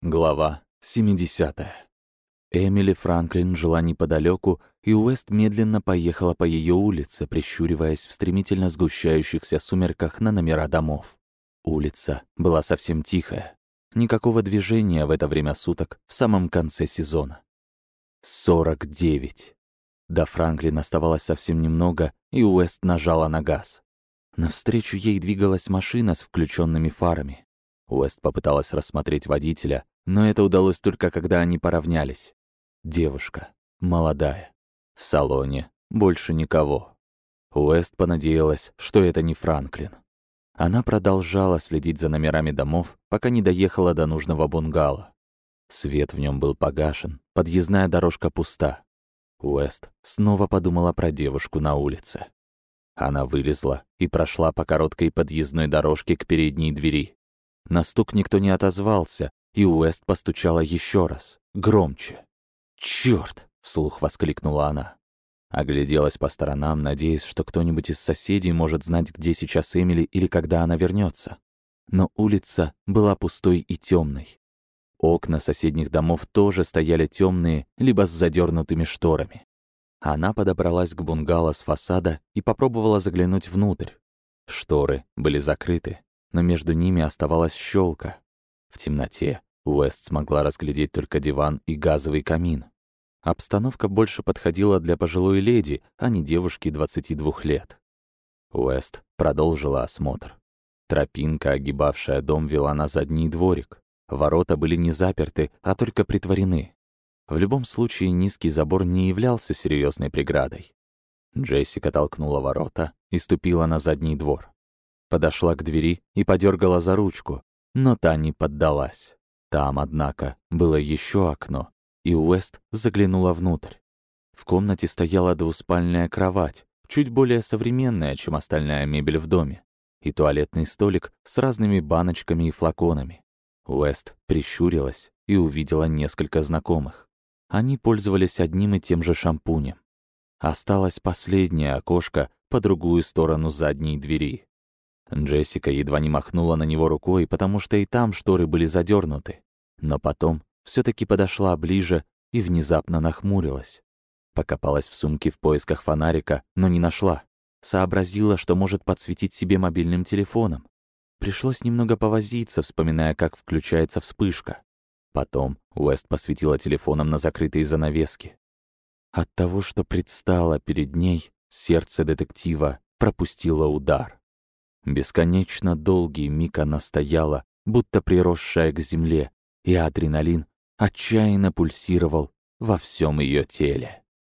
Глава 70. Эмили Франклин жила неподалеку, и Уэст медленно поехала по ее улице, прищуриваясь в стремительно сгущающихся сумерках на номера домов. Улица была совсем тихая. Никакого движения в это время суток в самом конце сезона. 49. До Франклин оставалось совсем немного, и Уэст нажала на газ. Навстречу ей двигалась машина с включенными фарами. Уэст попыталась рассмотреть водителя, но это удалось только когда они поравнялись. Девушка, молодая, в салоне, больше никого. Уэст понадеялась, что это не Франклин. Она продолжала следить за номерами домов, пока не доехала до нужного бунгало. Свет в нем был погашен, подъездная дорожка пуста. Уэст снова подумала про девушку на улице. Она вылезла и прошла по короткой подъездной дорожке к передней двери. На стук никто не отозвался, и Уэст постучала еще раз, громче. «Чёрт!» — вслух воскликнула она. Огляделась по сторонам, надеясь, что кто-нибудь из соседей может знать, где сейчас Эмили или когда она вернется. Но улица была пустой и темной. Окна соседних домов тоже стояли темные, либо с задернутыми шторами. Она подобралась к бунгало с фасада и попробовала заглянуть внутрь. Шторы были закрыты, но между ними оставалась щелка. В темноте Уэст смогла разглядеть только диван и газовый камин. Обстановка больше подходила для пожилой леди, а не девушки 22 лет. Уэст продолжила осмотр. Тропинка, огибавшая дом, вела на задний дворик. Ворота были не заперты, а только притворены. В любом случае, низкий забор не являлся серьезной преградой. Джессика толкнула ворота и ступила на задний двор. Подошла к двери и подергала за ручку, но та не поддалась. Там, однако, было еще окно, и Уэст заглянула внутрь. В комнате стояла двуспальная кровать, чуть более современная, чем остальная мебель в доме, и туалетный столик с разными баночками и флаконами. Уэст прищурилась и увидела несколько знакомых. Они пользовались одним и тем же шампунем. Осталось последнее окошко по другую сторону задней двери. Джессика едва не махнула на него рукой, потому что и там шторы были задернуты. Но потом все таки подошла ближе и внезапно нахмурилась. Покопалась в сумке в поисках фонарика, но не нашла. Сообразила, что может подсветить себе мобильным телефоном. Пришлось немного повозиться, вспоминая, как включается вспышка. Потом Уэст посветила телефоном на закрытые занавески. От того, что предстало перед ней, сердце детектива пропустило удар. Бесконечно долгий миг она стояла, будто приросшая к земле, и адреналин отчаянно пульсировал во всем ее теле.